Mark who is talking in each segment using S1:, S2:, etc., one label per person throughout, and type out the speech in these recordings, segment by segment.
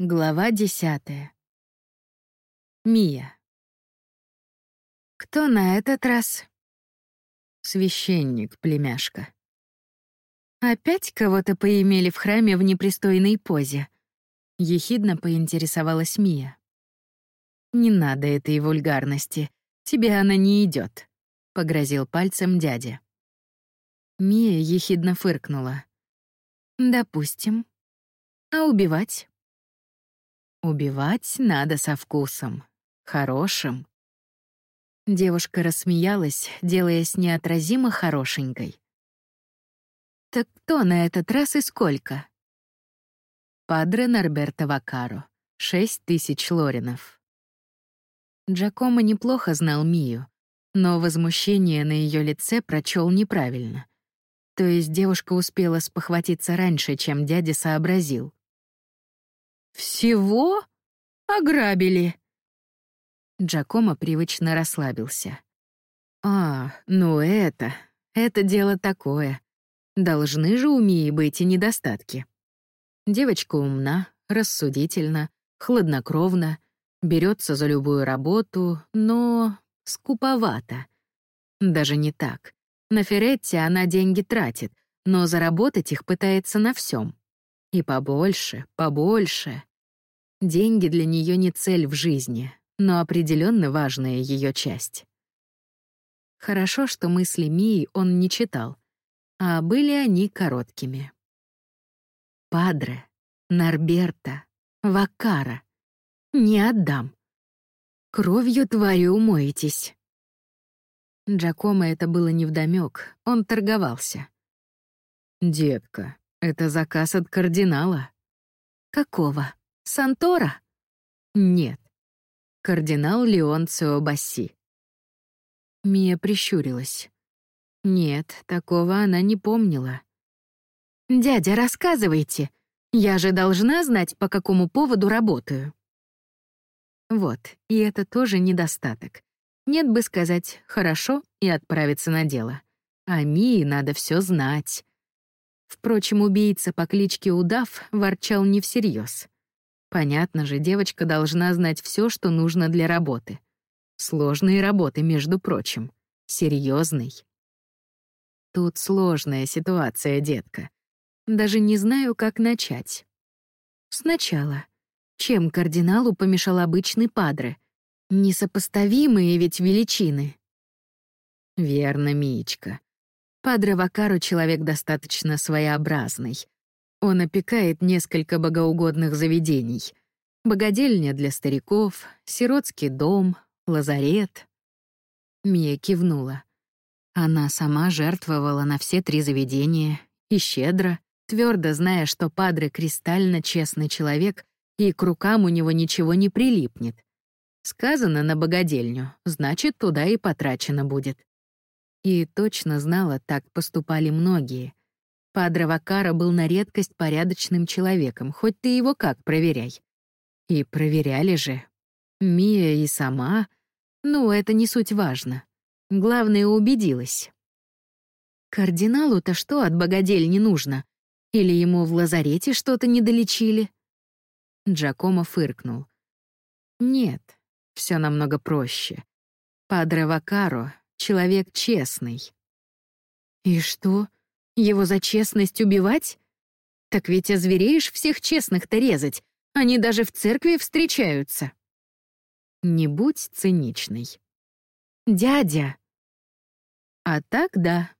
S1: Глава десятая. Мия. «Кто на этот раз?» «Священник, племяшка». «Опять кого-то поимели в храме в непристойной позе?» — ехидно поинтересовалась Мия. «Не надо этой вульгарности. Тебе она не идет, погрозил пальцем дядя. Мия ехидно фыркнула. «Допустим. А убивать?» Убивать надо со вкусом. Хорошим. Девушка рассмеялась, делаясь неотразимо хорошенькой. «Так кто на этот раз и сколько?» Падре Норберто Вакаро. Шесть тысяч лоринов. Джакомо неплохо знал Мию, но возмущение на ее лице прочел неправильно. То есть девушка успела спохватиться раньше, чем дядя сообразил. «Всего? Ограбили!» Джакомо привычно расслабился. «А, ну это... Это дело такое. Должны же у Мии быть и недостатки. Девочка умна, рассудительна, хладнокровна, берется за любую работу, но скуповата. Даже не так. На Феретте она деньги тратит, но заработать их пытается на всем. И побольше, побольше. Деньги для нее не цель в жизни, но определенно важная ее часть. Хорошо, что мысли Мии он не читал, а были они короткими. Падре, Норберта, Вакара. Не отдам. Кровью твари умоетесь. Джакомо это было невдомёк, он торговался. «Детка, это заказ от кардинала». «Какого? Сантора?» «Нет. Кардинал Леонцио Басси». Мия прищурилась. Нет, такого она не помнила. «Дядя, рассказывайте. Я же должна знать, по какому поводу работаю». Вот, и это тоже недостаток. Нет бы сказать «хорошо» и отправиться на дело. А Мии надо все знать. Впрочем, убийца по кличке Удав ворчал не всерьез. Понятно же, девочка должна знать все, что нужно для работы. Сложные работы, между прочим. Серьезный. Тут сложная ситуация, детка. Даже не знаю, как начать. Сначала. Чем кардиналу помешал обычный падре? Несопоставимые ведь величины. Верно, Мичка. Падре Вакару человек достаточно своеобразный. Он опекает несколько богоугодных заведений. Богадельня для стариков, сиротский дом, лазарет. Мия кивнула. Она сама жертвовала на все три заведения и щедро, твердо зная, что Падре кристально честный человек и к рукам у него ничего не прилипнет. Сказано на богадельню, значит, туда и потрачено будет. И точно знала, так поступали многие. Падре Вакара был на редкость порядочным человеком, хоть ты его как проверяй. И проверяли же. Мия и сама. Ну, это не суть важно. Главное, убедилась. Кардиналу-то что от богадельни не нужно? Или ему в лазарете что-то не долечили? Джакомо фыркнул. Нет, все намного проще. Падре Вакаро — человек честный. И что, его за честность убивать? Так ведь озвереешь всех честных-то резать, они даже в церкви встречаются. Не будь циничной. Дядя! А так да,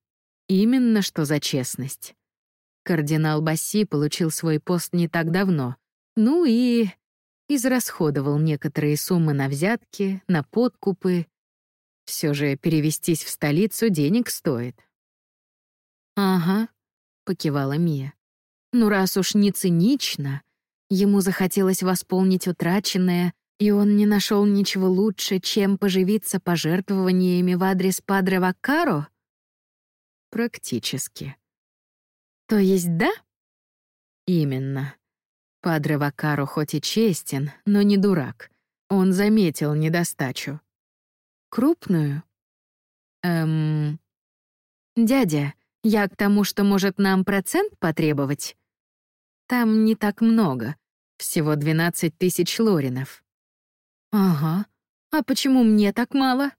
S1: именно что за честность. Кардинал Басси получил свой пост не так давно, ну и израсходовал некоторые суммы на взятки, на подкупы. Все же перевестись в столицу денег стоит. «Ага», — покивала Мия. «Ну раз уж не цинично, ему захотелось восполнить утраченное, и он не нашел ничего лучше, чем поживиться пожертвованиями в адрес Падре Ваккаро?» «Практически». «То есть да?» «Именно. Падре Вакаро хоть и честен, но не дурак. Он заметил недостачу. Крупную? Эм... Дядя, я к тому, что может нам процент потребовать? Там не так много. Всего 12 тысяч лоринов. Ага. А почему мне так мало?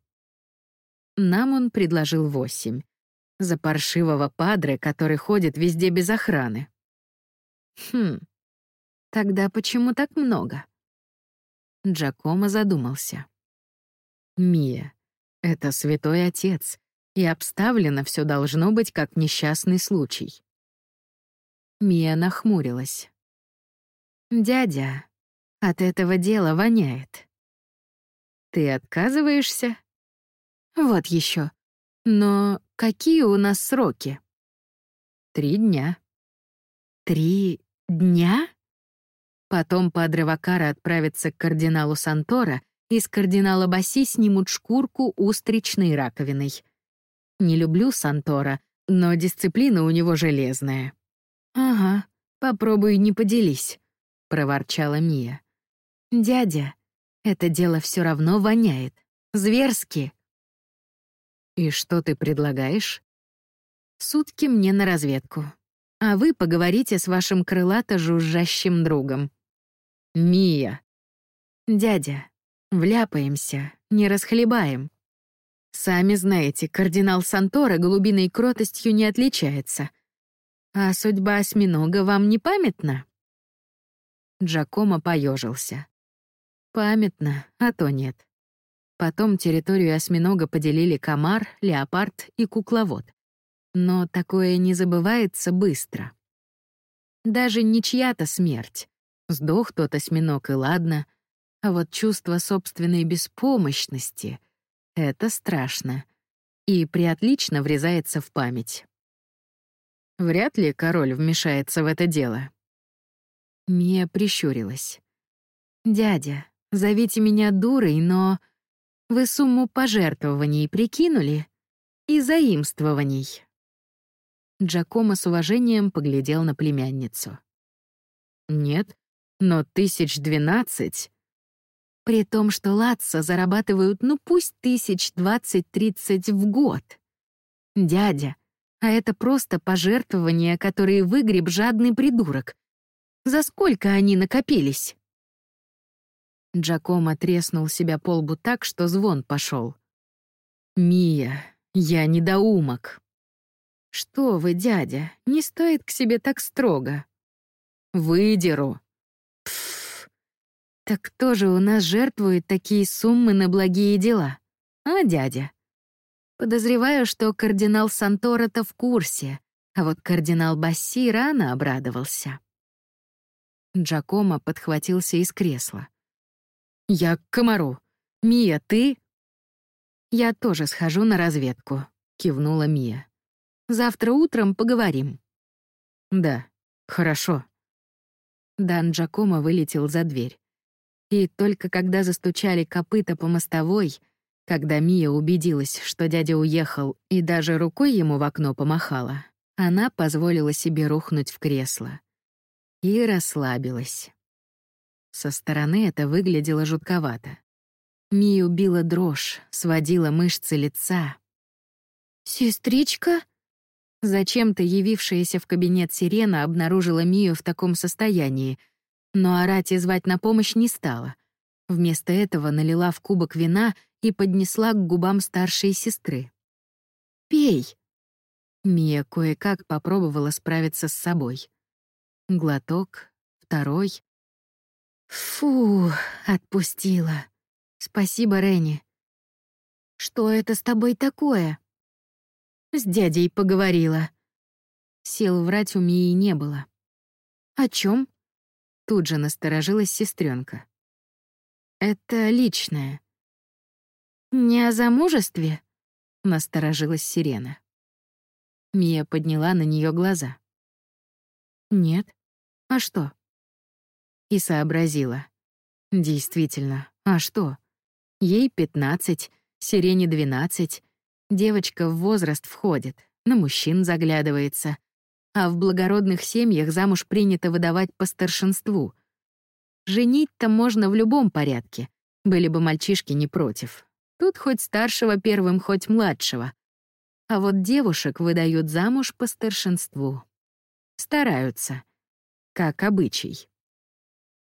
S1: Нам он предложил восемь. За паршивого падре, который ходит везде без охраны. Хм. Тогда почему так много? Джакомо задумался. Мия, это святой отец, и обставлено все должно быть как несчастный случай. Мия нахмурилась. «Дядя, от этого дела воняет». «Ты отказываешься?» «Вот еще. Но какие у нас сроки?» «Три дня». «Три дня?» Потом Падре Вакара отправится к кардиналу Сантора, и с кардинала Баси снимут шкурку устричной раковиной. Не люблю Сантора, но дисциплина у него железная. «Ага, попробуй не поделись», — проворчала Мия. «Дядя, это дело все равно воняет. Зверски». «И что ты предлагаешь?» «Сутки мне на разведку. А вы поговорите с вашим крылато-жужжащим другом». «Мия!» «Дядя, вляпаемся, не расхлебаем. Сами знаете, кардинал Сантора голубиной кротостью не отличается. А судьба осьминога вам не памятна?» Джакомо поежился. «Памятно, а то нет». Потом территорию осьминога поделили комар, леопард и кукловод. Но такое не забывается быстро. Даже не чья-то смерть. Сдох тот осьминог, и ладно. А вот чувство собственной беспомощности — это страшно. И приотлично врезается в память. Вряд ли король вмешается в это дело. Мия прищурилась. «Дядя, зовите меня дурой, но вы сумму пожертвований прикинули? И заимствований». Джакомо с уважением поглядел на племянницу. «Нет, но тысяч двенадцать...» При том, что Латса зарабатывают, ну пусть тысяч двадцать-тридцать в год. Дядя, а это просто пожертвования, которые выгреб жадный придурок. За сколько они накопились? Джакомо треснул себя по лбу так, что звон пошел. «Мия, я недоумок». «Что вы, дядя, не стоит к себе так строго». «Выдеру». Пф, так кто же у нас жертвует такие суммы на благие дела? А, дядя? Подозреваю, что кардинал Сантора-то в курсе, а вот кардинал Басси рано обрадовался. Джакомо подхватился из кресла. «Я к комару. Мия, ты...» «Я тоже схожу на разведку», — кивнула Мия. «Завтра утром поговорим». «Да, хорошо». Дан Джакомо вылетел за дверь. И только когда застучали копыта по мостовой, когда Мия убедилась, что дядя уехал и даже рукой ему в окно помахала, она позволила себе рухнуть в кресло. И расслабилась. Со стороны это выглядело жутковато. Мию била дрожь, сводила мышцы лица. «Сестричка?» Зачем-то явившаяся в кабинет сирена обнаружила Мию в таком состоянии, но орать и звать на помощь не стала. Вместо этого налила в кубок вина и поднесла к губам старшей сестры. «Пей!» Мия кое-как попробовала справиться с собой. Глоток, второй. «Фу, отпустила. Спасибо, Ренни. Что это с тобой такое?» С дядей поговорила. Сил врать у Мии не было. «О чем? Тут же насторожилась сестренка. «Это личное. «Не о замужестве?» — насторожилась сирена. Мия подняла на нее глаза. «Нет. А что?» И сообразила. Действительно, а что? Ей пятнадцать, сирене двенадцать. Девочка в возраст входит, на мужчин заглядывается. А в благородных семьях замуж принято выдавать по старшинству. Женить-то можно в любом порядке, были бы мальчишки не против. Тут хоть старшего первым, хоть младшего. А вот девушек выдают замуж по старшинству. Стараются. Как обычай.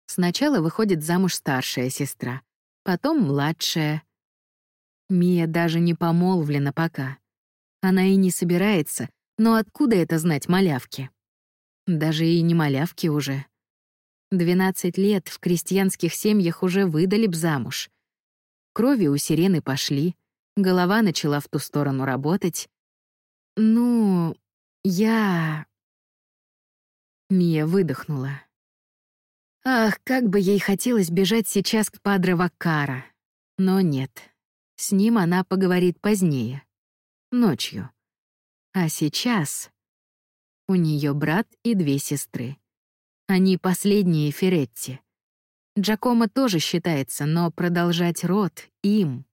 S1: Сначала выходит замуж старшая сестра, потом младшая. Мия даже не помолвлена пока. Она и не собирается, но откуда это знать малявки? Даже и не малявки уже. Двенадцать лет в крестьянских семьях уже выдали б замуж. Крови у сирены пошли, голова начала в ту сторону работать. Ну, я... Мия выдохнула. Ах, как бы ей хотелось бежать сейчас к Падре Ваккара. Но нет. С ним она поговорит позднее. Ночью. А сейчас... У нее брат и две сестры. Они последние Феретти. Джакомо тоже считается, но продолжать род им.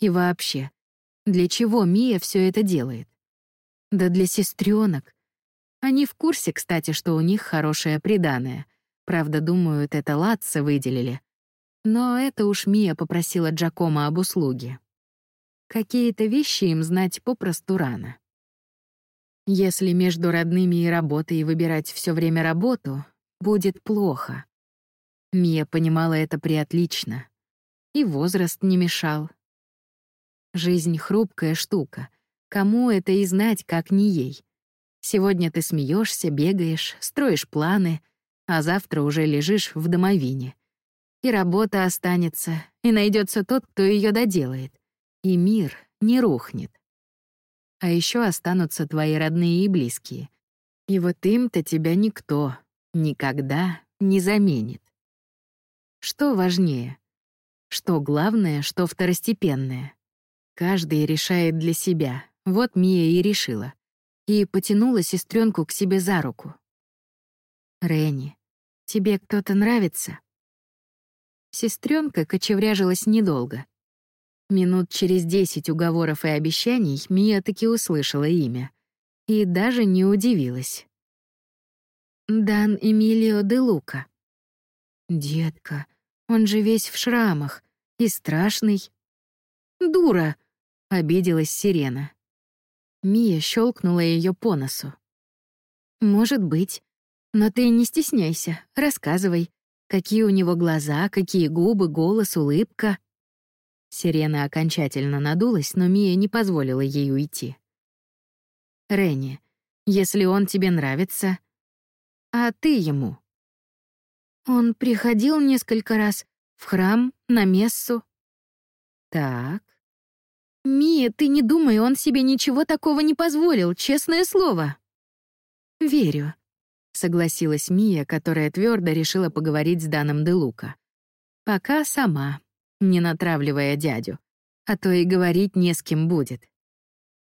S1: И вообще, для чего Мия все это делает? Да для сестренок. Они в курсе, кстати, что у них хорошее приданое. Правда, думают, это Латца выделили. Но это уж Мия попросила Джакома об услуге. Какие-то вещи им знать попросту рано. Если между родными и работой выбирать все время работу, будет плохо. Мия понимала это приотлично. И возраст не мешал. Жизнь — хрупкая штука. Кому это и знать, как не ей? Сегодня ты смеешься, бегаешь, строишь планы, а завтра уже лежишь в домовине. И работа останется, и найдется тот, кто ее доделает. И мир не рухнет. А еще останутся твои родные и близкие. И вот им-то тебя никто никогда не заменит. Что важнее? Что главное, что второстепенное? Каждый решает для себя. Вот Мия и решила и потянула сестренку к себе за руку. «Ренни, тебе кто-то нравится?» Сестренка кочевряжилась недолго. Минут через десять уговоров и обещаний Мия таки услышала имя. И даже не удивилась. «Дан Эмилио де Лука». «Детка, он же весь в шрамах и страшный». «Дура!» — обиделась Сирена. Мия щелкнула ее по носу. «Может быть. Но ты не стесняйся, рассказывай. Какие у него глаза, какие губы, голос, улыбка». Сирена окончательно надулась, но Мия не позволила ей уйти. «Ренни, если он тебе нравится, а ты ему?» «Он приходил несколько раз в храм, на мессу». «Так, «Мия, ты не думай, он себе ничего такого не позволил, честное слово». «Верю», — согласилась Мия, которая твердо решила поговорить с Даном де Лука. «Пока сама, не натравливая дядю, а то и говорить не с кем будет.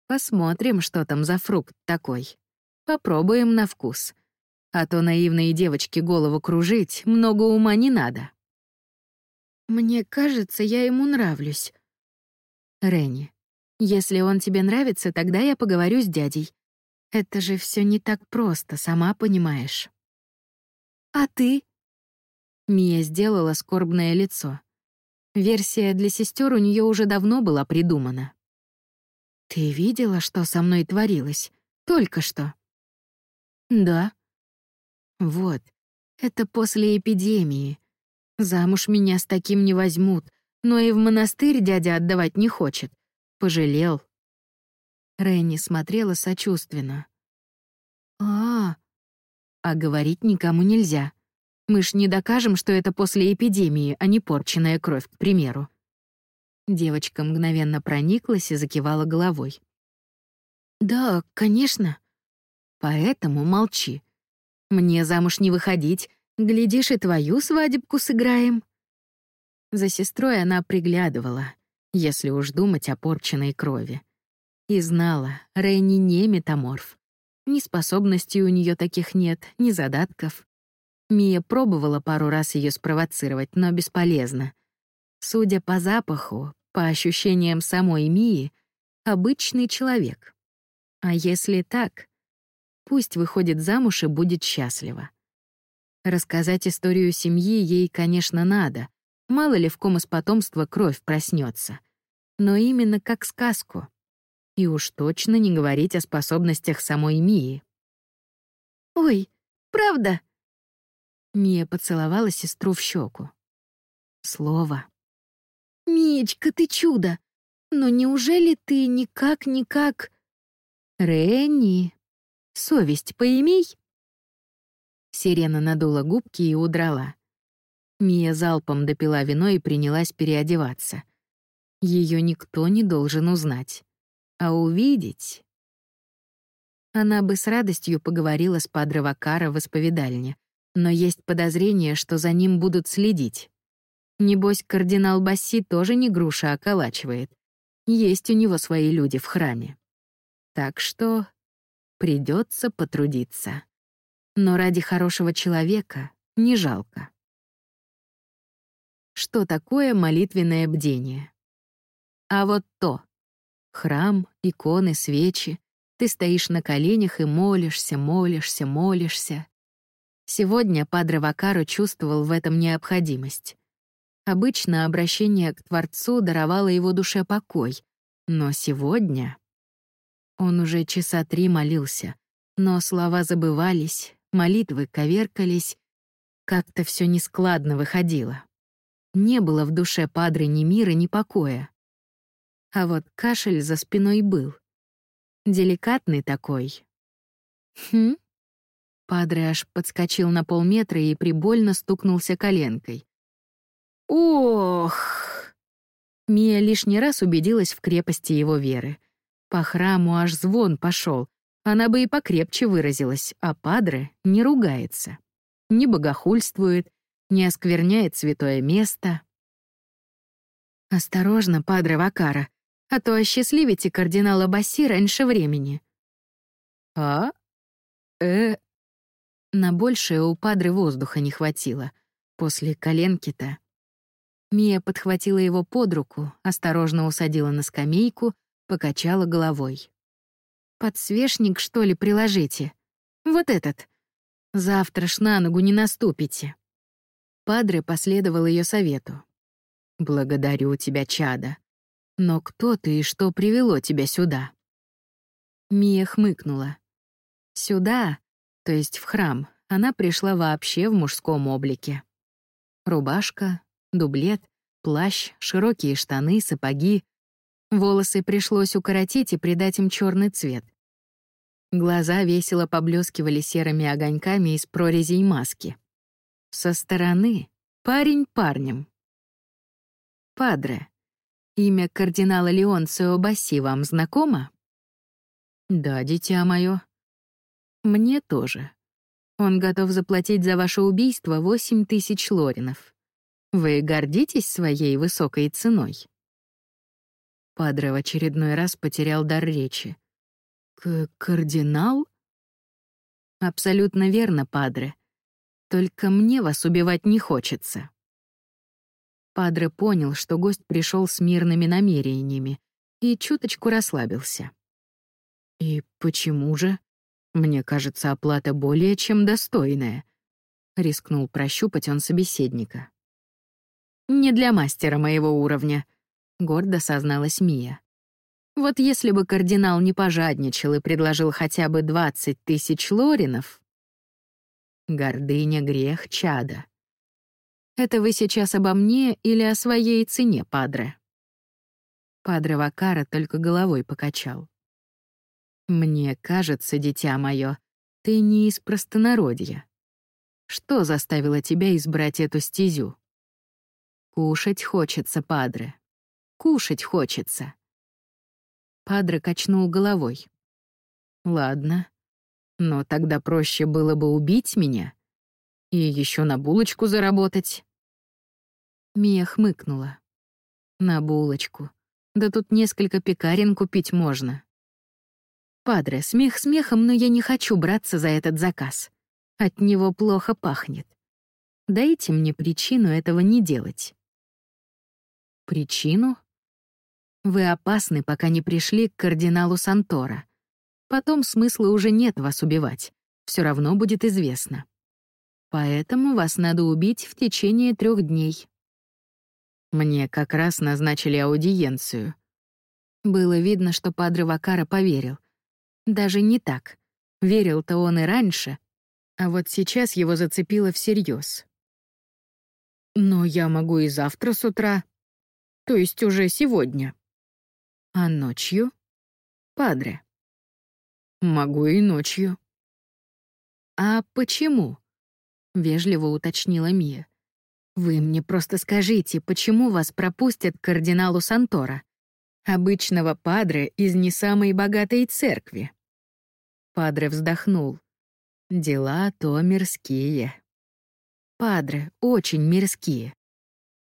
S1: Посмотрим, что там за фрукт такой. Попробуем на вкус. А то наивные девочки голову кружить много ума не надо». «Мне кажется, я ему нравлюсь», Ренни, если он тебе нравится, тогда я поговорю с дядей. Это же все не так просто, сама понимаешь. А ты? Мия сделала скорбное лицо. Версия для сестер у нее уже давно была придумана. Ты видела, что со мной творилось? Только что. Да. Вот. Это после эпидемии. Замуж меня с таким не возьмут, но и в монастырь дядя отдавать не хочет. Пожалел. Ренни смотрела сочувственно. А, а говорить никому нельзя. Мы ж не докажем, что это после эпидемии, а не порченная кровь, к примеру. Девочка мгновенно прониклась и закивала головой. «Да, конечно. Поэтому молчи. Мне замуж не выходить. Глядишь, и твою свадебку сыграем». За сестрой она приглядывала, если уж думать о порченной крови. И знала, Рейни не метаморф. Ни способностей у нее таких нет, ни задатков. Мия пробовала пару раз ее спровоцировать, но бесполезно. Судя по запаху, по ощущениям самой Мии, обычный человек. А если так, пусть выходит замуж и будет счастлива. Рассказать историю семьи ей, конечно, надо, Мало ли в ком из потомства кровь проснется. Но именно как сказку. И уж точно не говорить о способностях самой Мии. «Ой, правда?» Мия поцеловала сестру в щеку. Слово. «Миечка, ты чудо! Но неужели ты никак-никак...» «Ренни, совесть поимей?» Сирена надула губки и удрала. Мия залпом допила вино и принялась переодеваться. Ее никто не должен узнать. А увидеть... Она бы с радостью поговорила с Падре Вакара в исповедальне, но есть подозрение, что за ним будут следить. Небось, кардинал Басси тоже не груша околачивает. Есть у него свои люди в храме. Так что придется потрудиться. Но ради хорошего человека не жалко. Что такое молитвенное бдение? А вот то. Храм, иконы, свечи. Ты стоишь на коленях и молишься, молишься, молишься. Сегодня Падре Вакаро чувствовал в этом необходимость. Обычно обращение к Творцу даровало его душе покой, но сегодня... Он уже часа три молился, но слова забывались, молитвы коверкались, как-то все нескладно выходило. Не было в душе Падре ни мира, ни покоя. А вот кашель за спиной был. Деликатный такой. Хм? Падре аж подскочил на полметра и прибольно стукнулся коленкой. Ох! Мия лишний раз убедилась в крепости его веры. По храму аж звон пошел. Она бы и покрепче выразилась, а Падре не ругается. Не богохульствует, не оскверняет святое место. «Осторожно, Падре Вакара, а то осчастливите кардинала Басси раньше времени». «А? Э?» На большее у Падры воздуха не хватило. После коленки-то. Мия подхватила его под руку, осторожно усадила на скамейку, покачала головой. «Подсвечник, что ли, приложите? Вот этот. Завтра ж на ногу не наступите». Падре последовал ее совету. «Благодарю тебя, чада. Но кто ты и что привело тебя сюда?» Мия хмыкнула. «Сюда, то есть в храм, она пришла вообще в мужском облике. Рубашка, дублет, плащ, широкие штаны, сапоги. Волосы пришлось укоротить и придать им черный цвет. Глаза весело поблескивали серыми огоньками из прорезей маски. Со стороны парень парнем. Падре. Имя кардинала Леонцио Басси вам знакомо? Да, дитя мое. Мне тоже. Он готов заплатить за ваше убийство восемь тысяч лоринов. Вы гордитесь своей высокой ценой? Падре в очередной раз потерял дар речи. К кардинал? Абсолютно верно, Падре. Только мне вас убивать не хочется. Падре понял, что гость пришел с мирными намерениями и чуточку расслабился. «И почему же? Мне кажется, оплата более чем достойная», — рискнул прощупать он собеседника. «Не для мастера моего уровня», — гордо созналась Мия. «Вот если бы кардинал не пожадничал и предложил хотя бы двадцать тысяч лоринов, Гордыня — грех чада. Это вы сейчас обо мне или о своей цене, падре? Падре Вакара только головой покачал. Мне кажется, дитя мое, ты не из простонародья. Что заставило тебя избрать эту стезю? Кушать хочется, падре. Кушать хочется. Падре качнул головой. Ладно, но тогда проще было бы убить меня и еще на булочку заработать. Мия хмыкнула. На булочку. Да тут несколько пекарен купить можно. Падре, смех смехом, но я не хочу браться за этот заказ. От него плохо пахнет. Дайте мне причину этого не делать. Причину? Вы опасны, пока не пришли к кардиналу Сантора. Потом смысла уже нет вас убивать. Все равно будет известно. Поэтому вас надо убить в течение трех дней. Мне как раз назначили аудиенцию. Было видно, что Падре Вакара поверил. Даже не так. Верил-то он и раньше. А вот сейчас его зацепило всерьез. Но я могу и завтра с утра. То есть уже сегодня. А ночью? Падре. Могу и ночью. А почему? Вежливо уточнила Мия. Вы мне просто скажите, почему вас пропустят к кардиналу Сантора? Обычного падре из не самой богатой церкви. Падре вздохнул. Дела то мирские. Падре, очень мирские.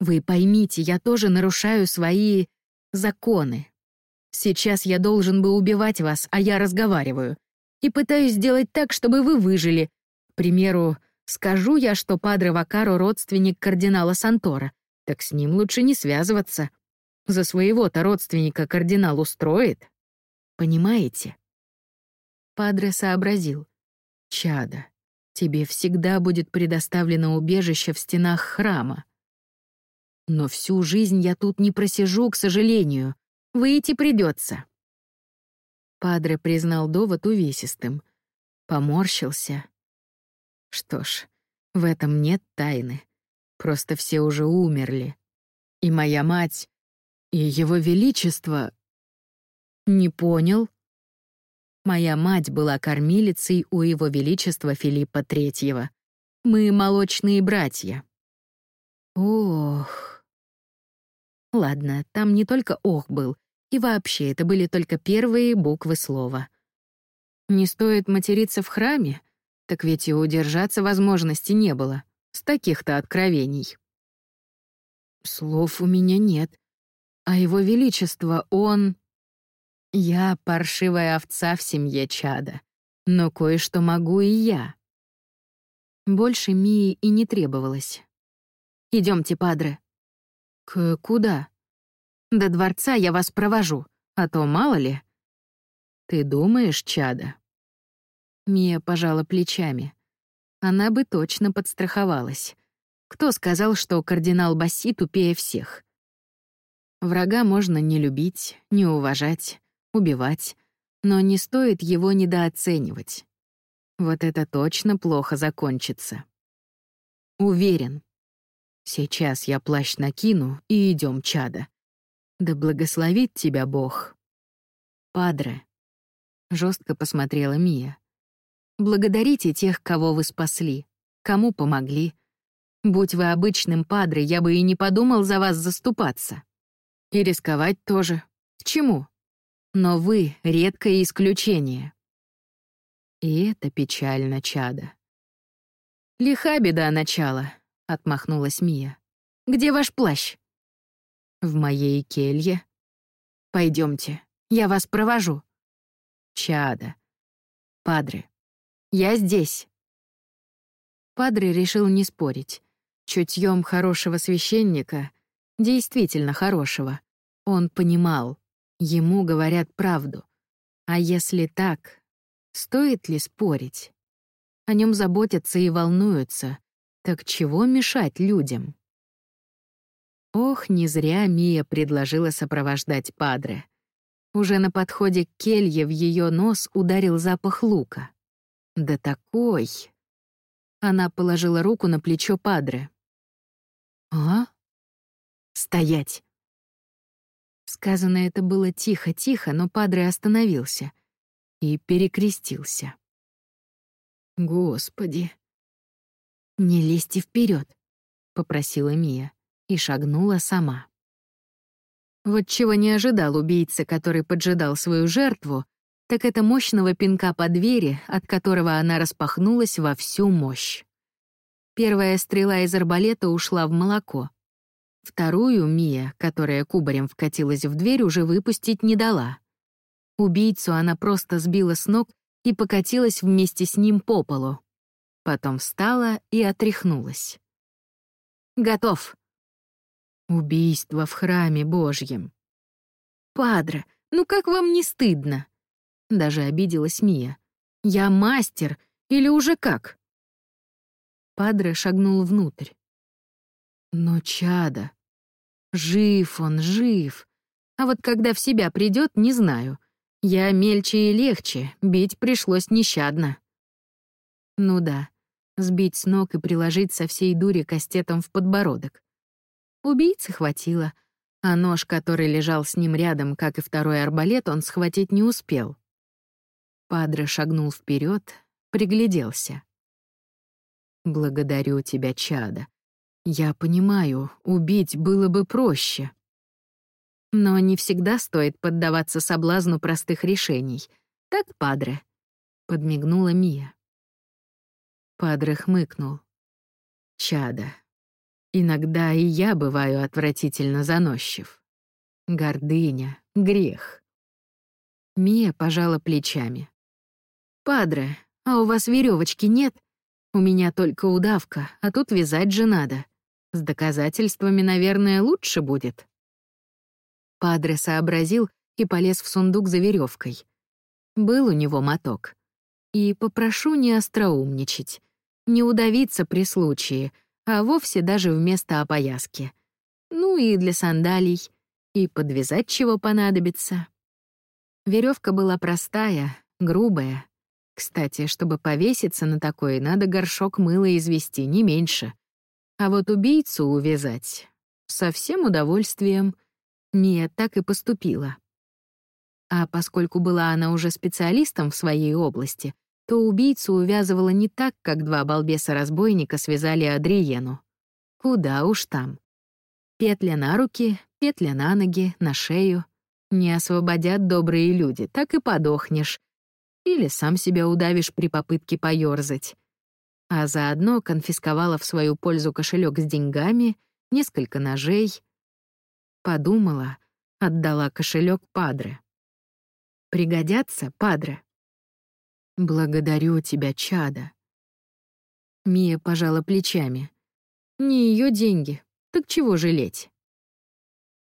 S1: Вы поймите, я тоже нарушаю свои законы. Сейчас я должен бы убивать вас, а я разговариваю. И пытаюсь сделать так, чтобы вы выжили. К примеру, скажу я, что Падре Вакаро родственник кардинала Сантора, так с ним лучше не связываться. За своего-то родственника кардинал устроит. Понимаете? Падре сообразил. Чада, тебе всегда будет предоставлено убежище в стенах храма. Но всю жизнь я тут не просижу, к сожалению. Выйти придется. Падре признал довод увесистым. Поморщился. Что ж, в этом нет тайны. Просто все уже умерли. И моя мать, и его величество... Не понял. Моя мать была кормилицей у его величества Филиппа Третьего. Мы молочные братья. Ох. Ладно, там не только «ох» был, и вообще это были только первые буквы слова. Не стоит материться в храме, так ведь и удержаться возможности не было, с таких-то откровений. Слов у меня нет, а его величество, он... Я паршивая овца в семье чада, но кое-что могу и я. Больше Мии и не требовалось. Идемте, падре. К куда? До дворца я вас провожу, а то мало ли. Ты думаешь, чада? Мия пожала плечами. Она бы точно подстраховалась. Кто сказал, что кардинал Басси тупее всех? Врага можно не любить, не уважать, убивать, но не стоит его недооценивать. Вот это точно плохо закончится. Уверен. Сейчас я плащ накину и идем, чада. Да благословит тебя Бог. Падре. Жестко посмотрела Мия. Благодарите тех, кого вы спасли, кому помогли. Будь вы обычным падре, я бы и не подумал за вас заступаться. И рисковать тоже. К чему? Но вы — редкое исключение. И это печально, чада. «Лиха беда начала», — отмахнулась Мия. «Где ваш плащ?» «В моей келье». Пойдемте, я вас провожу». «Чада». «Падре, я здесь». Падре решил не спорить. Чутьем хорошего священника — Действительно хорошего. Он понимал, ему говорят правду. А если так, стоит ли спорить? О нем заботятся и волнуются. Так чего мешать людям? Ох, не зря Мия предложила сопровождать Падре. Уже на подходе к келье в ее нос ударил запах лука. Да такой! Она положила руку на плечо Падре. «А?» Стоять!» Сказано это было тихо-тихо, но Падре остановился и перекрестился. «Господи!» «Не лезьте вперед, попросила Мия и шагнула сама. Вот чего не ожидал убийца, который поджидал свою жертву, так это мощного пинка по двери, от которого она распахнулась во всю мощь. Первая стрела из арбалета ушла в молоко, Вторую Мия, которая кубарем вкатилась в дверь, уже выпустить не дала. Убийцу она просто сбила с ног и покатилась вместе с ним по полу. Потом встала и отряхнулась. «Готов». Убийство в храме Божьем. «Падре, ну как вам не стыдно?» Даже обиделась Мия. «Я мастер, или уже как?» Падре шагнул внутрь. Но чада. Жив он, жив. А вот когда в себя придет, не знаю. Я мельче и легче, бить пришлось нещадно. Ну да, сбить с ног и приложить со всей дури кастетом в подбородок. Убийцы хватило, а нож, который лежал с ним рядом, как и второй арбалет, он схватить не успел. Падре шагнул вперед, пригляделся. «Благодарю тебя, чада. Я понимаю, убить было бы проще. Но не всегда стоит поддаваться соблазну простых решений. Так, Падре?» — подмигнула Мия. Падре хмыкнул. «Чада, иногда и я бываю отвратительно заносчив. Гордыня — грех». Мия пожала плечами. «Падре, а у вас веревочки нет? У меня только удавка, а тут вязать же надо. С доказательствами, наверное, лучше будет». Падре сообразил и полез в сундук за веревкой. Был у него моток. И попрошу не остроумничать, не удавиться при случае, а вовсе даже вместо опояски. Ну и для сандалий, и подвязать чего понадобится. Веревка была простая, грубая, кстати, чтобы повеситься на такой, надо горшок мыла извести, не меньше. А вот убийцу увязать — со всем удовольствием. Нет, так и поступила. А поскольку была она уже специалистом в своей области, то убийцу увязывала не так, как два балбеса-разбойника связали Адриену. Куда уж там. Петля на руки, петля на ноги, на шею. Не освободят добрые люди, так и подохнешь, или сам себя удавишь при попытке поёрзать. А заодно конфисковала в свою пользу кошелек с деньгами, несколько ножей. Подумала, отдала кошелек Падре. Пригодятся, Падре? Благодарю тебя, чада. Мия пожала плечами. Не ее деньги, так чего жалеть?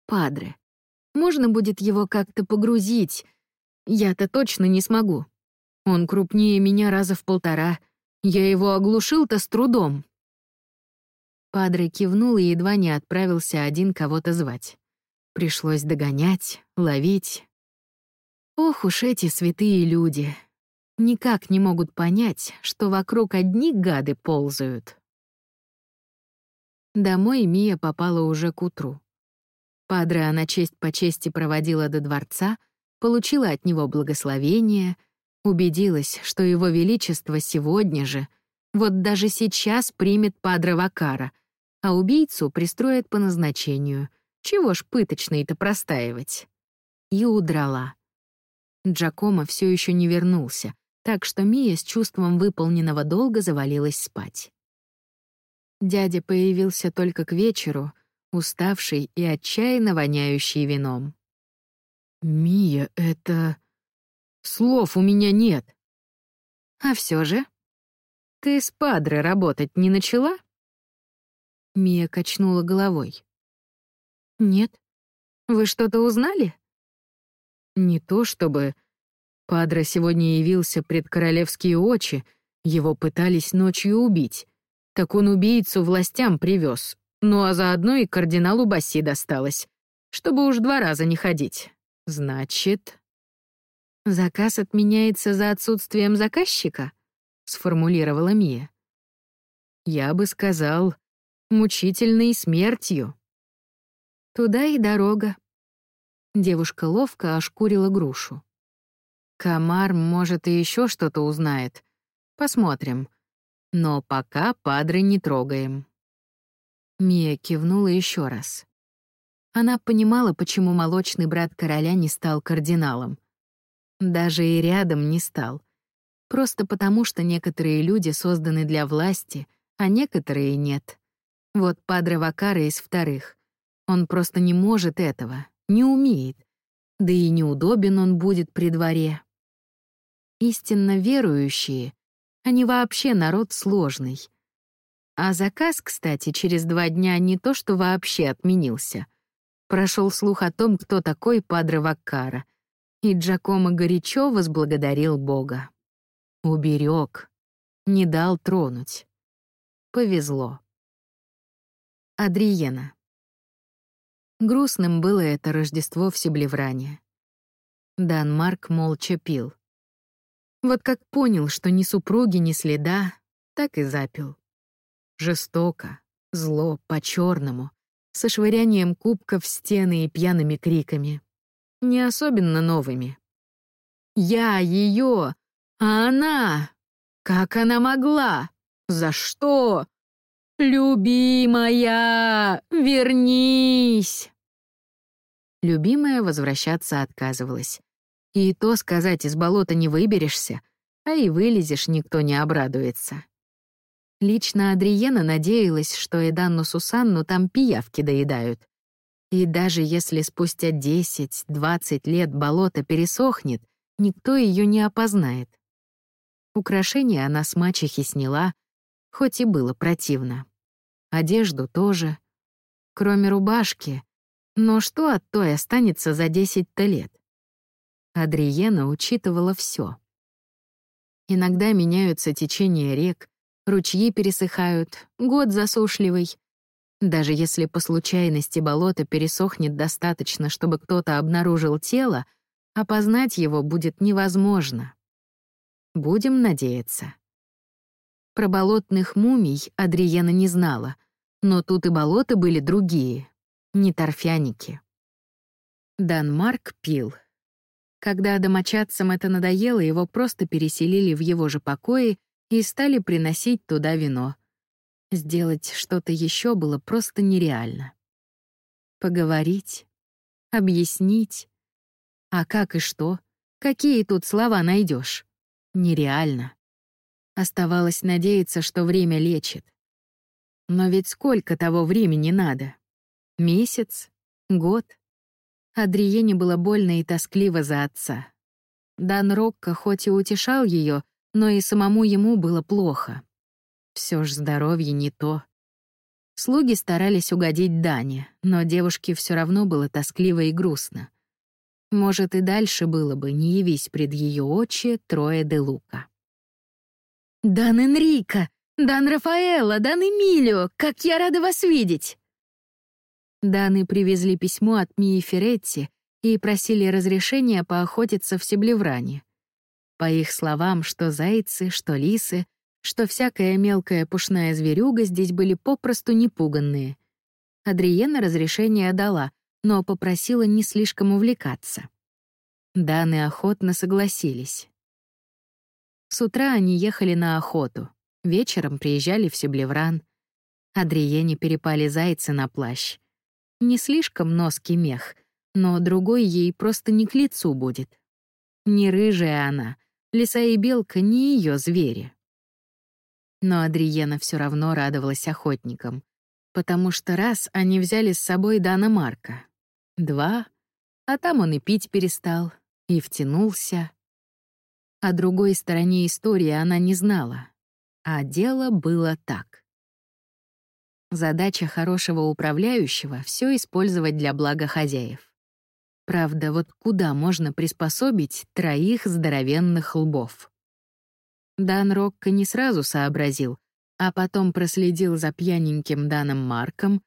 S1: Падре. Можно будет его как-то погрузить. Я-то точно не смогу. Он крупнее меня раза в полтора. Я его оглушил-то с трудом. Падре кивнул и едва не отправился один кого-то звать. Пришлось догонять, ловить. Ох уж эти святые люди. Никак не могут понять, что вокруг одни гады ползают. Домой Мия попала уже к утру. Падре она честь по чести проводила до дворца, получила от него благословение — Убедилась, что его величество сегодня же, вот даже сейчас примет Падре Вакара, а убийцу пристроят по назначению. Чего ж пыточной-то простаивать? И удрала. Джакомо все еще не вернулся, так что Мия с чувством выполненного долга завалилась спать. Дядя появился только к вечеру, уставший и отчаянно воняющий вином. «Мия, это...» Слов у меня нет. А все же? Ты с Падре работать не начала? Мия качнула головой. Нет. Вы что-то узнали? Не то чтобы... Падре сегодня явился пред королевские очи, его пытались ночью убить. Так он убийцу властям привез, ну а заодно и кардиналу Басси досталось, чтобы уж два раза не ходить. Значит... «Заказ отменяется за отсутствием заказчика?» — сформулировала Мия. «Я бы сказал, мучительной смертью». «Туда и дорога». Девушка ловко ошкурила грушу. «Комар, может, и еще что-то узнает. Посмотрим. Но пока падры не трогаем». Мия кивнула еще раз. Она понимала, почему молочный брат короля не стал кардиналом — даже и рядом не стал. Просто потому, что некоторые люди созданы для власти, а некоторые нет. Вот Падре Вакара из вторых. Он просто не может этого, не умеет. Да и неудобен он будет при дворе. Истинно верующие, они вообще народ сложный. А заказ, кстати, через два дня не то что вообще отменился. Прошел слух о том, кто такой Падре Вакара — и Джакомо горячо возблагодарил Бога. Уберег, не дал тронуть. Повезло. Адриена. Грустным было это Рождество в Себлевране. Дан Марк молча пил. Вот как понял, что ни супруги, ни следа, так и запил. Жестоко, зло, по-черному, со швырянием кубков в стены и пьяными криками. Не особенно новыми. Я ее, а она... Как она могла? За что? «Любимая, вернись!» Любимая возвращаться отказывалась. И то сказать, из болота не выберешься, а и вылезешь, никто не обрадуется. Лично Адриена надеялась, что Эданну Сусанну там пиявки доедают. И даже если спустя 10-20 лет болото пересохнет, никто ее не опознает. Украшения она с мачехи сняла, хоть и было противно. Одежду тоже. Кроме рубашки. Но что от той останется за 10-то лет? Адриена учитывала все. Иногда меняются течения рек, ручьи пересыхают, год засушливый. Даже если по случайности болото пересохнет достаточно, чтобы кто-то обнаружил тело, опознать его будет невозможно. Будем надеяться. Про болотных мумий Адриена не знала, но тут и болота были другие, не торфяники. Данмарк пил, когда домочадцам это надоело, его просто переселили в его же покои и стали приносить туда вино. Сделать что-то еще было просто нереально. Поговорить, объяснить. А как и что? Какие тут слова найдешь? Нереально. Оставалось надеяться, что время лечит. Но ведь сколько того времени надо? Месяц? Год? Адриене было больно и тоскливо за отца. Дан Рокко хоть и утешал ее, но и самому ему было плохо. Все ж здоровье не то. Слуги старались угодить Дане, но девушке все равно было тоскливо и грустно. Может, и дальше было бы, не явись пред ее очи трое де Лука. «Дан Энрико! Дан Рафаэло! Дан Эмилио! Как я рада вас видеть!» Даны привезли письмо от Мии Феретти и просили разрешения поохотиться в Себлевране. По их словам, что зайцы, что лисы, что всякая мелкая пушная зверюга здесь были попросту непуганные. Адриена разрешение дала, но попросила не слишком увлекаться. Даны охотно согласились. С утра они ехали на охоту, вечером приезжали в Себлевран. Адриене перепали зайцы на плащ. Не слишком ноский мех, но другой ей просто не к лицу будет. Не рыжая она, лиса и белка не ее звери. Но Адриена все равно радовалась охотникам, потому что раз они взяли с собой Дана Марка, два, а там он и пить перестал, и втянулся. О другой стороне истории она не знала, а дело было так. Задача хорошего управляющего — все использовать для блага хозяев. Правда, вот куда можно приспособить троих здоровенных лбов? Дан Рокко не сразу сообразил, а потом проследил за пьяненьким Даном Марком,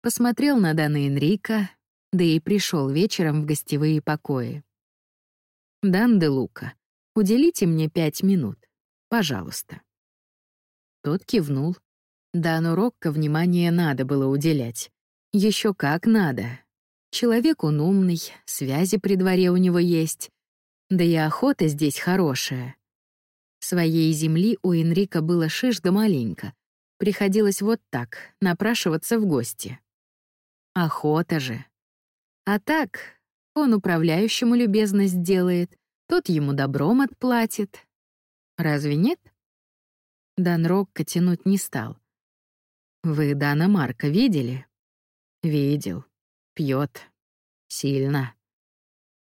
S1: посмотрел на Дана Энрика, да и пришел вечером в гостевые покои. «Дан де Лука, уделите мне пять минут, пожалуйста». Тот кивнул, Дану Рокко внимание надо было уделять. Еще как надо. Человек он умный, связи при дворе у него есть. Да и охота здесь хорошая. Своей земли у Энрика было шиш да маленько. Приходилось вот так, напрашиваться в гости. Охота же. А так, он управляющему любезность делает, тот ему добром отплатит. Разве нет? Дан Рокко тянуть не стал. Вы Дана Марка видели? Видел. Пьет. Сильно.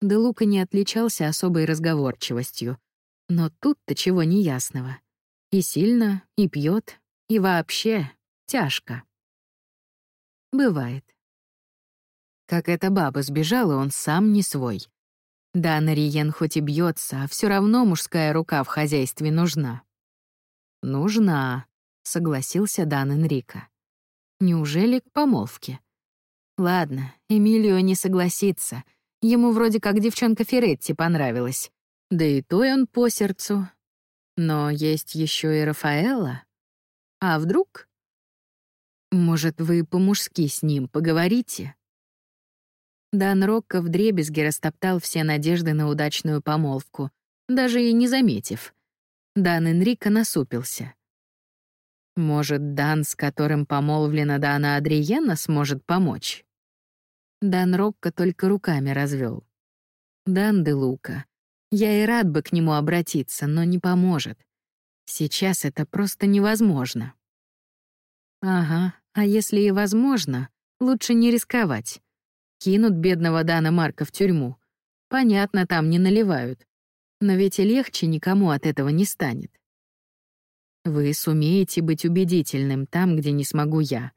S1: Де Лука не отличался особой разговорчивостью. Но тут-то чего неясного. И сильно, и пьет, и вообще тяжко. Бывает. Как эта баба сбежала, он сам не свой. Да, Нариен хоть и бьется, а все равно мужская рука в хозяйстве нужна. Нужна, — согласился Дан Энрико. «Неужели к помолвке?» «Ладно, Эмилио не согласится. Ему вроде как девчонка Феретти понравилась. Да и той он по сердцу. Но есть еще и Рафаэла. А вдруг? Может, вы по-мужски с ним поговорите? Дан Рокко вдребезги растоптал все надежды на удачную помолвку, даже и не заметив. Дан Энрико насупился. Может, Дан, с которым помолвлена Дана Адриена, сможет помочь? Дан Рокко только руками развел. Дан де Лука. Я и рад бы к нему обратиться, но не поможет. Сейчас это просто невозможно. Ага, а если и возможно, лучше не рисковать. Кинут бедного Дана Марка в тюрьму. Понятно, там не наливают. Но ведь и легче никому от этого не станет. Вы сумеете быть убедительным там, где не смогу я.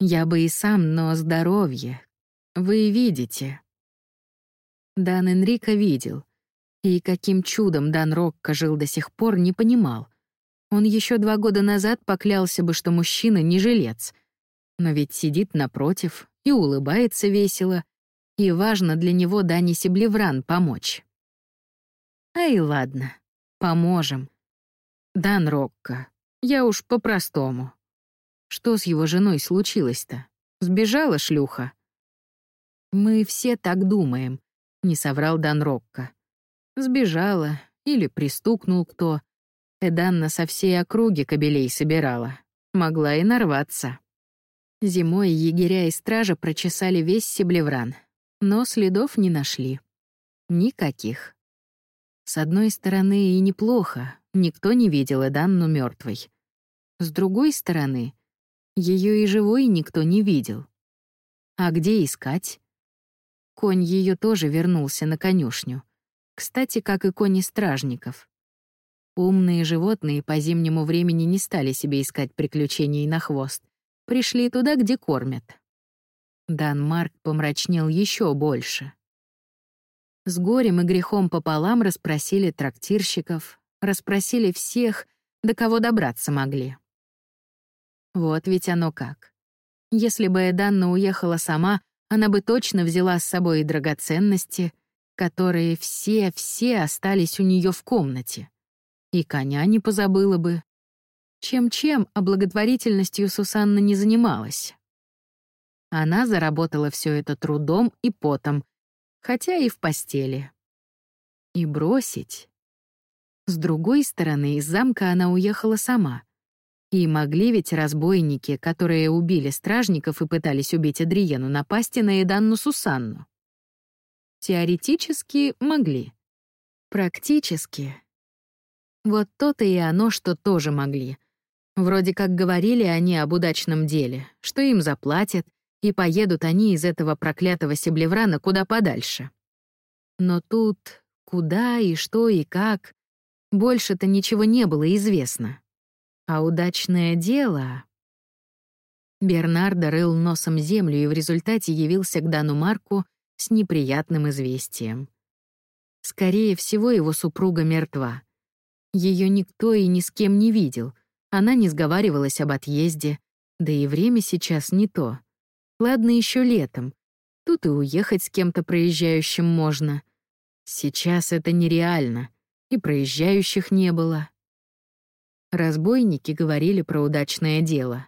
S1: Я бы и сам, но здоровье. Вы видите. Дан Энрико видел. И каким чудом Дан Рокко жил до сих пор, не понимал. Он еще два года назад поклялся бы, что мужчина не жилец. Но ведь сидит напротив, и улыбается весело, и важно для него Дани Себлевран помочь. Ай, ладно, поможем. Дан Рокко, я уж по-простому. Что с его женой случилось-то? Сбежала шлюха? Мы все так думаем, не соврал Дан Рокко. Сбежала или пристукнул кто. Эданна со всей округи кобелей собирала. Могла и нарваться. Зимой егеря и стража прочесали весь Себлевран, но следов не нашли. Никаких. С одной стороны, и неплохо, никто не видел Эданну мертвой. С другой стороны, ее и живой никто не видел. А где искать? Конь ее тоже вернулся на конюшню. Кстати, как и кони стражников. Умные животные по зимнему времени не стали себе искать приключений на хвост. Пришли туда, где кормят. Дан Марк помрачнел еще больше. С горем и грехом пополам расспросили трактирщиков, расспросили всех, до кого добраться могли. Вот ведь оно как. Если бы Эданна уехала сама, она бы точно взяла с собой и драгоценности, которые все-все остались у нее в комнате. И коня не позабыла бы, чем-чем, а благотворительностью Сусанна не занималась. Она заработала все это трудом и потом, хотя и в постели. И бросить. С другой стороны, из замка она уехала сама. И могли ведь разбойники, которые убили стражников и пытались убить Адриену, напасть на Эданну Сусанну. Теоретически могли. Практически. Вот то-то и оно, что тоже могли — Вроде как говорили они об удачном деле, что им заплатят, и поедут они из этого проклятого Себлеврана куда подальше. Но тут куда и что и как, больше-то ничего не было известно. А удачное дело... Бернардо рыл носом землю и в результате явился к Дану Марку с неприятным известием. Скорее всего, его супруга мертва. Ее никто и ни с кем не видел — она не сговаривалась об отъезде, да и время сейчас не то. Ладно, еще летом. Тут и уехать с кем-то проезжающим можно. Сейчас это нереально, и проезжающих не было. Разбойники говорили про удачное дело.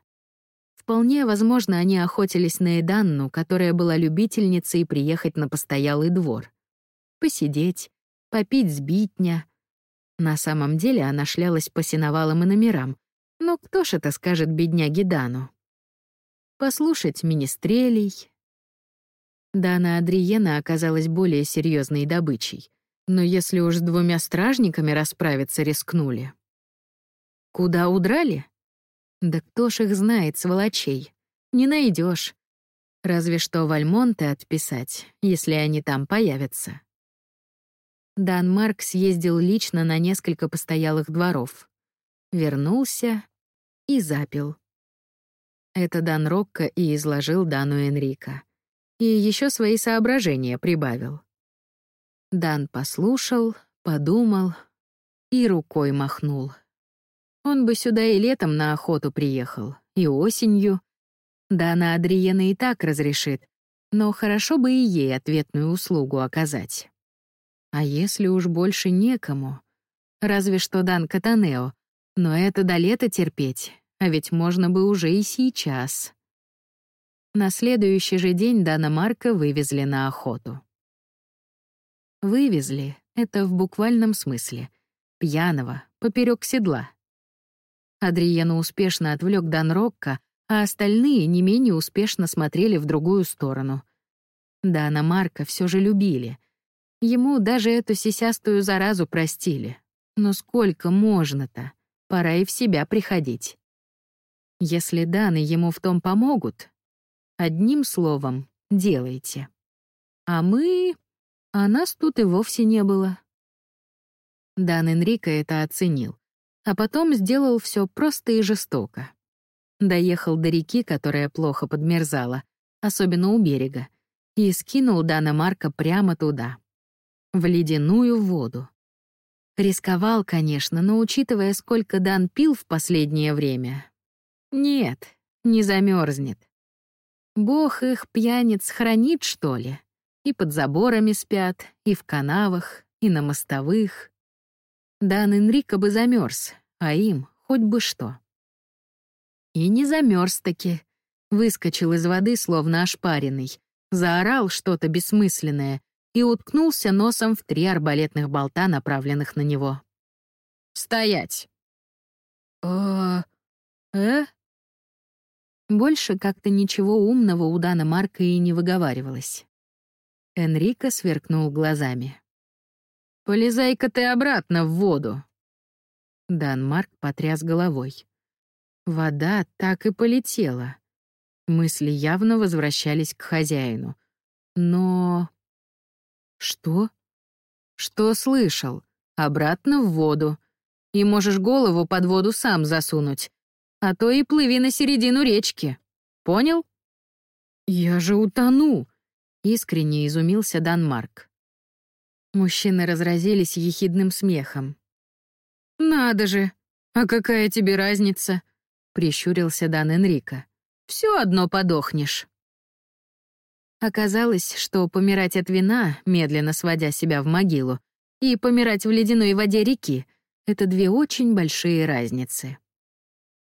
S1: Вполне возможно, они охотились на Эданну, которая была любительницей приехать на постоялый двор. Посидеть, попить сбитня. На самом деле она шлялась по сеновалам и номерам, но кто ж это скажет бедняге Дану? Послушать министрелей. Дана Адриена оказалась более серьезной добычей. Но если уж с двумя стражниками расправиться рискнули. Куда удрали? Да кто ж их знает, сволочей? Не найдешь. Разве что Вальмонте отписать, если они там появятся. Дан Марк съездил лично на несколько постоялых дворов. Вернулся и запил. Это Дан Рокко и изложил Дану Энрико. И еще свои соображения прибавил. Дан послушал, подумал и рукой махнул. Он бы сюда и летом на охоту приехал, и осенью. Дана Адриена и так разрешит, но хорошо бы и ей ответную услугу оказать. А если уж больше некому? Разве что Дан Катанео. Но это до лета терпеть, а ведь можно бы уже и сейчас. На следующий же день Дана Марка вывезли на охоту. Вывезли — это в буквальном смысле. Пьяного, поперек седла. Адриена успешно отвлек Дан Рокко, а остальные не менее успешно смотрели в другую сторону. Дана Марка все же любили. Ему даже эту сисястую заразу простили. Но сколько можно-то? Пора и в себя приходить. Если Даны ему в том помогут, одним словом, делайте. А мы... А нас тут и вовсе не было. Дан Энрико это оценил, а потом сделал все просто и жестоко. Доехал до реки, которая плохо подмерзала, особенно у берега, и скинул Дана Марка прямо туда, в ледяную воду. Рисковал, конечно, но учитывая, сколько Дан пил в последнее время... Нет, не замерзнет. Бог их, пьяниц, хранит, что ли? И под заборами спят, и в канавах, и на мостовых. Дан Энрико бы замерз, а им хоть бы что. И не замерз таки. Выскочил из воды, словно ошпаренный, заорал что-то бессмысленное и уткнулся носом в три арбалетных болта, направленных на него. «Стоять!» «Э... э?» Больше как-то ничего умного у Дана Марка и не выговаривалось. Энрико сверкнул глазами. «Полезай-ка ты обратно в воду!» Дан Марк потряс головой. Вода так и полетела. Мысли явно возвращались к хозяину. Но... Что? Что слышал? Обратно в воду. И можешь голову под воду сам засунуть. А то и плыви на середину речки. Понял? Я же утону. Искренне изумился Данмарк. Мужчины разразились ехидным смехом. «Надо же! А какая тебе разница? — прищурился Дан Энрико. «Все одно подохнешь». Оказалось, что помирать от вина, медленно сводя себя в могилу, и помирать в ледяной воде реки — это две очень большие разницы.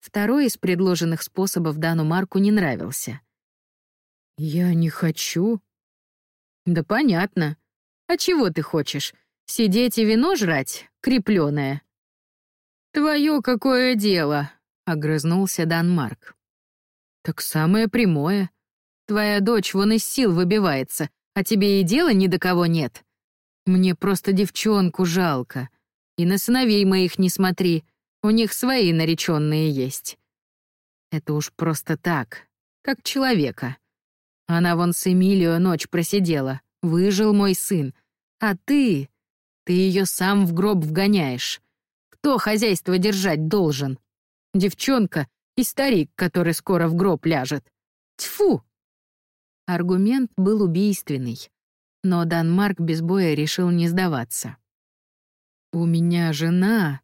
S1: Второй из предложенных способов Дану Марку не нравился. «Я не хочу». «Да понятно. А чего ты хочешь? Сидеть и вино жрать, крепленное?» «Твое какое дело?» Огрызнулся Данмарк. «Так самое прямое. Твоя дочь вон из сил выбивается, а тебе и дела ни до кого нет. Мне просто девчонку жалко. И на сыновей моих не смотри, у них свои нареченные есть. Это уж просто так, как человека. Она вон с Эмилио ночь просидела, выжил мой сын. А ты... Ты ее сам в гроб вгоняешь. Кто хозяйство держать должен?» девчонка и старик, который скоро в гроб ляжет. Тьфу!» Аргумент был убийственный, но Данмарк без боя решил не сдаваться. «У меня жена...»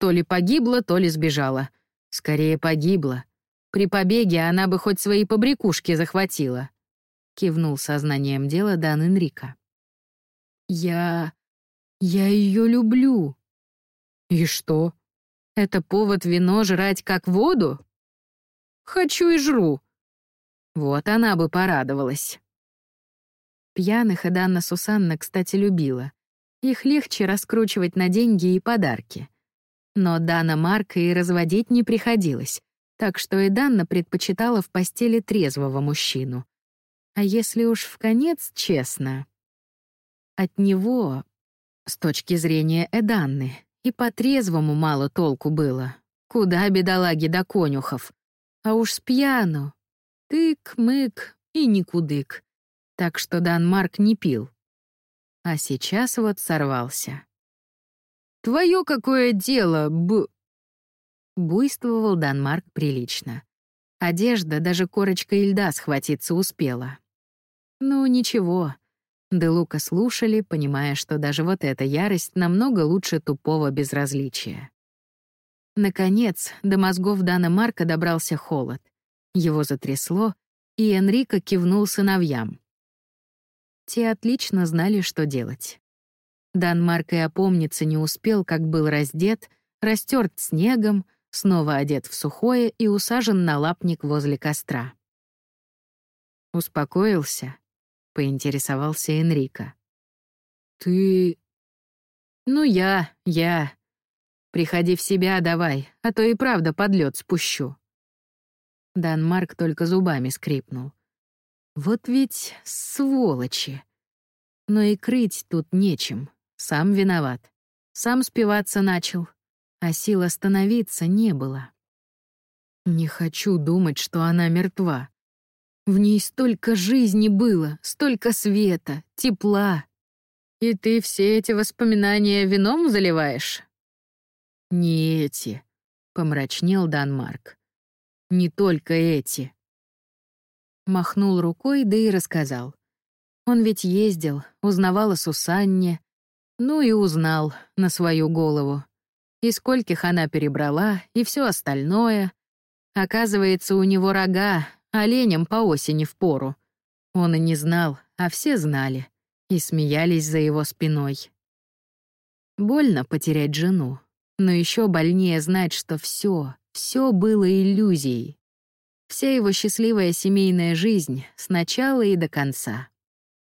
S1: То ли погибла, то ли сбежала. Скорее погибла. При побеге она бы хоть свои побрякушки захватила. Кивнул сознанием дела Дан Энрика. «Я... я ее люблю». «И что?» Это повод вино жрать как воду? Хочу и жру. Вот она бы порадовалась. Пьяных и Данна Сусанна, кстати, любила. Их легче раскручивать на деньги и подарки. Но Дана Марка и разводить не приходилось, так что и Данна предпочитала в постели трезвого мужчину. А если уж в конец честно, от него, с точки зрения Эданны, и по-трезвому мало толку было. Куда бедолаги до конюхов. А уж с пьяну. Тык-мык и никудык. Так что Данмарк не пил. А сейчас вот сорвался. «Твое какое дело, б...» Буйствовал Данмарк прилично. Одежда даже корочкой льда схватиться успела. Ну, ничего, Де Лука слушали, понимая, что даже вот эта ярость намного лучше тупого безразличия. Наконец, до мозгов Дана Марка добрался холод. Его затрясло, и Энрико кивнул сыновьям. Те отлично знали, что делать. Данмарк и опомниться не успел, как был раздет, растерт снегом, снова одет в сухое и усажен на лапник возле костра. «Успокоился?» — поинтересовался Энрико. «Ты...» «Ну я, я. Приходи в себя давай, а то и правда под лед спущу». Данмарк только зубами скрипнул. «Вот ведь сволочи!» Но и крыть тут нечем, сам виноват. Сам спиваться начал, а сил остановиться не было. Не хочу думать, что она мертва. В ней столько жизни было, столько света, тепла. И ты все эти воспоминания вином заливаешь? Не эти, помрачнел Данмарк. Не только эти. Махнул рукой, да и рассказал. Он ведь ездил, узнавал о Сусанне, ну и узнал на свою голову. И скольких она перебрала, и все остальное. Оказывается, у него рога, оленям по осени в пору. Он и не знал, а все знали. И смеялись за его спиной. Больно потерять жену, но еще больнее знать, что все, все было иллюзией. Вся его счастливая семейная жизнь с начала и до конца.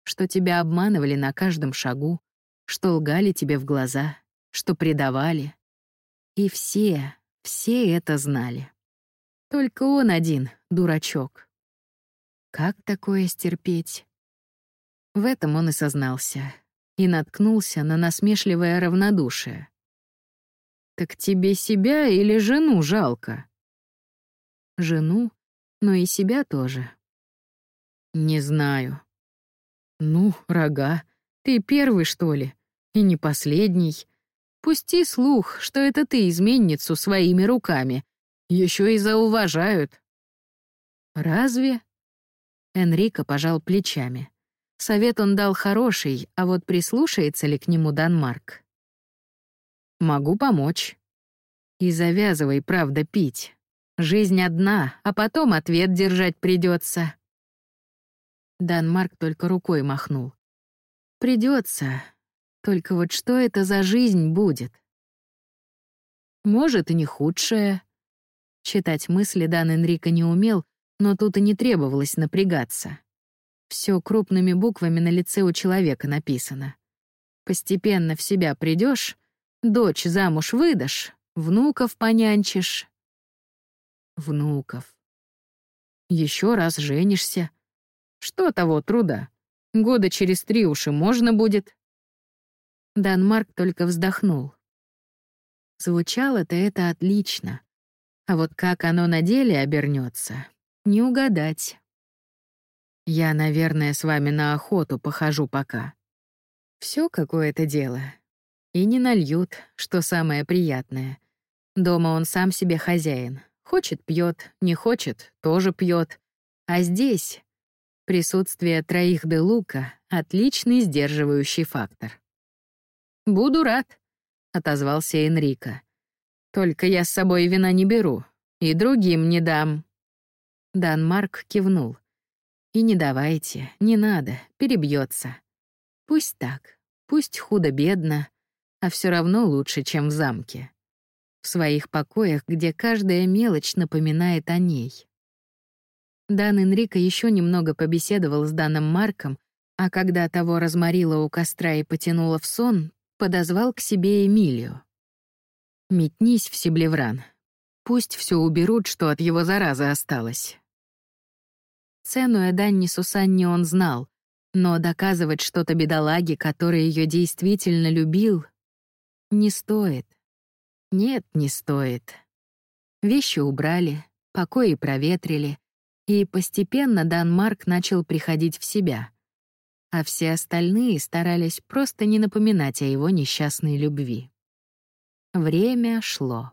S1: Что тебя обманывали на каждом шагу, что лгали тебе в глаза, что предавали. И все, все это знали. Только он один, дурачок. Как такое стерпеть? В этом он и сознался. И наткнулся на насмешливое равнодушие. «Так тебе себя или жену жалко?» «Жену, но и себя тоже». «Не знаю». «Ну, рога, ты первый, что ли?» И не последний. Пусти слух, что это ты изменницу своими руками. Еще и зауважают. Разве? Энрико пожал плечами. Совет он дал хороший, а вот прислушается ли к нему Данмарк? Могу помочь. И завязывай, правда, пить. Жизнь одна, а потом ответ держать придется. Данмарк только рукой махнул. Придется, только вот что это за жизнь будет? Может, и не худшая. Читать мысли Дан Энрико не умел, но тут и не требовалось напрягаться. Все крупными буквами на лице у человека написано. Постепенно в себя придешь, дочь замуж выдашь, внуков понянчишь. Внуков. Еще раз женишься. Что того труда? Года через три уж можно будет. Данмарк только вздохнул. Звучало-то это отлично. А вот как оно на деле обернется, не угадать. Я, наверное, с вами на охоту похожу пока. Все какое-то дело. И не нальют, что самое приятное. Дома он сам себе хозяин. Хочет — пьет, не хочет — тоже пьет. А здесь присутствие троих де лука — отличный сдерживающий фактор. «Буду рад», — отозвался Энрико. «Только я с собой вина не беру, и другим не дам». Данмарк кивнул. «И не давайте, не надо, перебьется. Пусть так, пусть худо-бедно, а все равно лучше, чем в замке. В своих покоях, где каждая мелочь напоминает о ней». Дан Энрико еще немного побеседовал с Даном Марком, а когда того разморило у костра и потянуло в сон, подозвал к себе Эмилию. «Метнись в Себлевран. Пусть все уберут, что от его заразы осталось». Цену Эданни Сусанне он знал, но доказывать что-то бедолаге, который ее действительно любил, не стоит. Нет, не стоит. Вещи убрали, покои проветрили, и постепенно Данмарк начал приходить в себя — а все остальные старались просто не напоминать о его несчастной любви. Время шло.